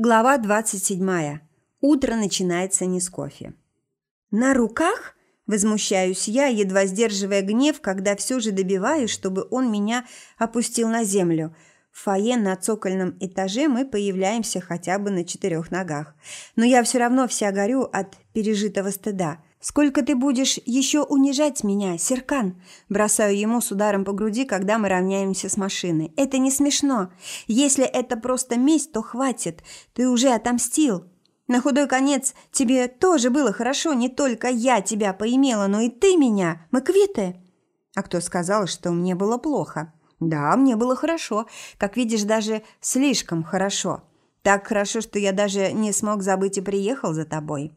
Глава 27. Утро начинается не с кофе. «На руках?» – возмущаюсь я, едва сдерживая гнев, когда все же добиваюсь, чтобы он меня опустил на землю. В фойе на цокольном этаже мы появляемся хотя бы на четырех ногах. Но я все равно вся горю от пережитого стыда – «Сколько ты будешь еще унижать меня, Серкан?» Бросаю ему с ударом по груди, когда мы равняемся с машиной. «Это не смешно. Если это просто месть, то хватит. Ты уже отомстил. На худой конец тебе тоже было хорошо. Не только я тебя поимела, но и ты меня. Мы квиты». «А кто сказал, что мне было плохо?» «Да, мне было хорошо. Как видишь, даже слишком хорошо. Так хорошо, что я даже не смог забыть и приехал за тобой».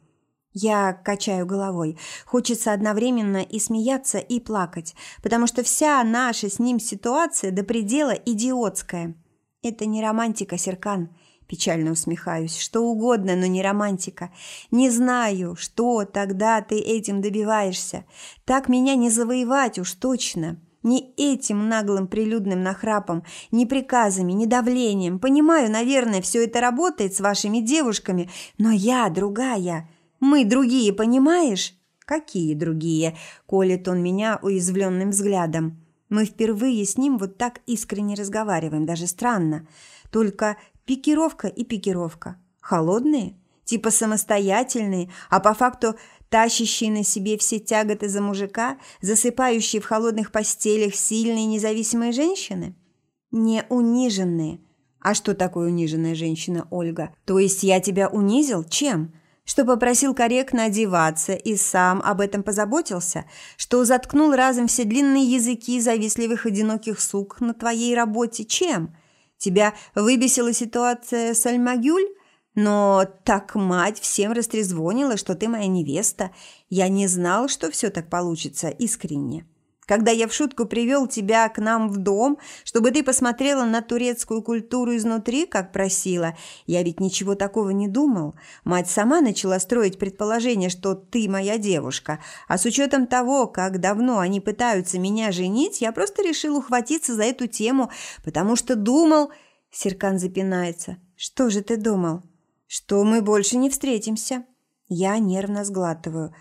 Я качаю головой. Хочется одновременно и смеяться, и плакать, потому что вся наша с ним ситуация до предела идиотская. Это не романтика, Серкан. Печально усмехаюсь. Что угодно, но не романтика. Не знаю, что тогда ты этим добиваешься. Так меня не завоевать уж точно. Не этим наглым прилюдным нахрапом, не приказами, не давлением. Понимаю, наверное, все это работает с вашими девушками, но я другая. Мы другие, понимаешь? Какие другие? Колет он меня уязвленным взглядом. Мы впервые с ним вот так искренне разговариваем, даже странно. Только пикировка и пикировка. Холодные, типа самостоятельные, а по факту тащащие на себе все тяготы за мужика, засыпающие в холодных постелях сильные независимые женщины? Не униженные. А что такое униженная женщина, Ольга? То есть я тебя унизил? Чем? Что попросил корректно одеваться и сам об этом позаботился, что заткнул разом все длинные языки завистливых одиноких сук на твоей работе. Чем? Тебя выбесила ситуация с Альмагюль? Но так мать всем растрезвонила, что ты моя невеста. Я не знал, что все так получится искренне когда я в шутку привел тебя к нам в дом, чтобы ты посмотрела на турецкую культуру изнутри, как просила. Я ведь ничего такого не думал. Мать сама начала строить предположение, что ты моя девушка. А с учетом того, как давно они пытаются меня женить, я просто решил ухватиться за эту тему, потому что думал... Серкан запинается. «Что же ты думал?» «Что мы больше не встретимся?» Я нервно сглатываю.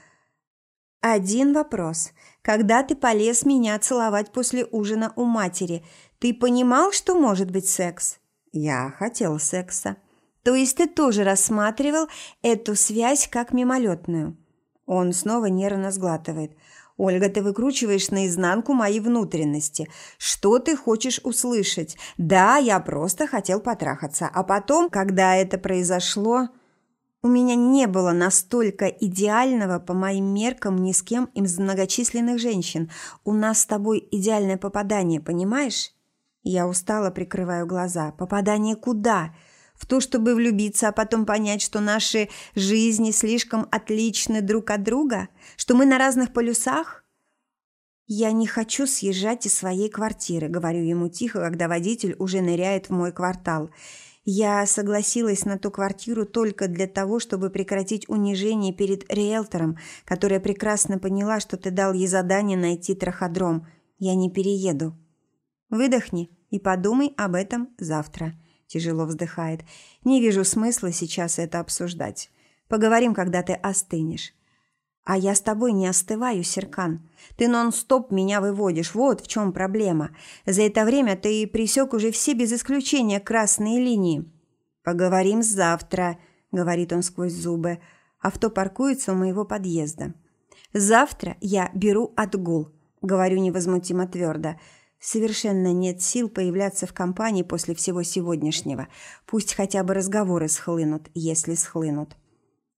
«Один вопрос. Когда ты полез меня целовать после ужина у матери, ты понимал, что может быть секс? Я хотел секса. То есть ты тоже рассматривал эту связь как мимолетную? Он снова нервно сглатывает. «Ольга, ты выкручиваешь наизнанку мои внутренности. Что ты хочешь услышать? Да, я просто хотел потрахаться. А потом, когда это произошло...» У меня не было настолько идеального по моим меркам ни с кем из многочисленных женщин. У нас с тобой идеальное попадание, понимаешь? Я устало прикрываю глаза. Попадание куда? В то, чтобы влюбиться, а потом понять, что наши жизни слишком отличны друг от друга? Что мы на разных полюсах? «Я не хочу съезжать из своей квартиры», — говорю ему тихо, когда водитель уже ныряет в мой квартал. Я согласилась на ту квартиру только для того, чтобы прекратить унижение перед риэлтором, которая прекрасно поняла, что ты дал ей задание найти траходром. Я не перееду. Выдохни и подумай об этом завтра. Тяжело вздыхает. Не вижу смысла сейчас это обсуждать. Поговорим, когда ты остынешь. А я с тобой не остываю, Серкан. Ты нон-стоп меня выводишь. Вот в чем проблема. За это время ты присек уже все без исключения красные линии. Поговорим завтра, говорит он сквозь зубы. Авто паркуется у моего подъезда. Завтра я беру отгул, говорю невозмутимо твердо. Совершенно нет сил появляться в компании после всего сегодняшнего. Пусть хотя бы разговоры схлынут, если схлынут.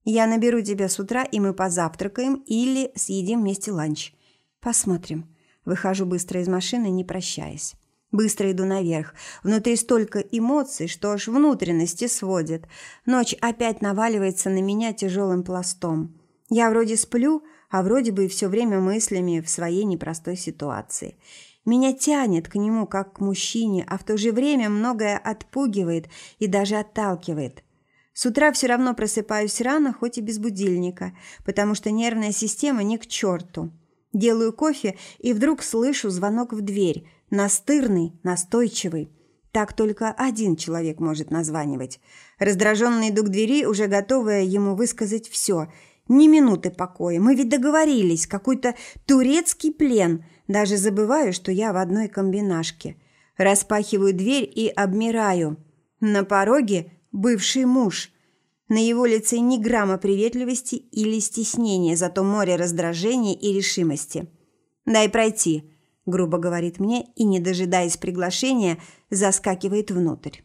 Я наберу тебя с утра, и мы позавтракаем или съедим вместе ланч. Посмотрим. Выхожу быстро из машины, не прощаясь. Быстро иду наверх. Внутри столько эмоций, что аж внутренности сводит. Ночь опять наваливается на меня тяжелым пластом. Я вроде сплю, а вроде бы и все время мыслями в своей непростой ситуации. Меня тянет к нему, как к мужчине, а в то же время многое отпугивает и даже отталкивает – с утра все равно просыпаюсь рано, хоть и без будильника, потому что нервная система не к черту. Делаю кофе и вдруг слышу звонок в дверь. Настырный, настойчивый. Так только один человек может названивать. Раздраженный иду к двери, уже готовая ему высказать все. Ни минуты покоя. Мы ведь договорились. Какой-то турецкий плен. Даже забываю, что я в одной комбинашке. Распахиваю дверь и обмираю. На пороге бывший муж. На его лице ни грамма приветливости или стеснения, зато море раздражения и решимости. «Дай пройти», – грубо говорит мне и, не дожидаясь приглашения, заскакивает внутрь.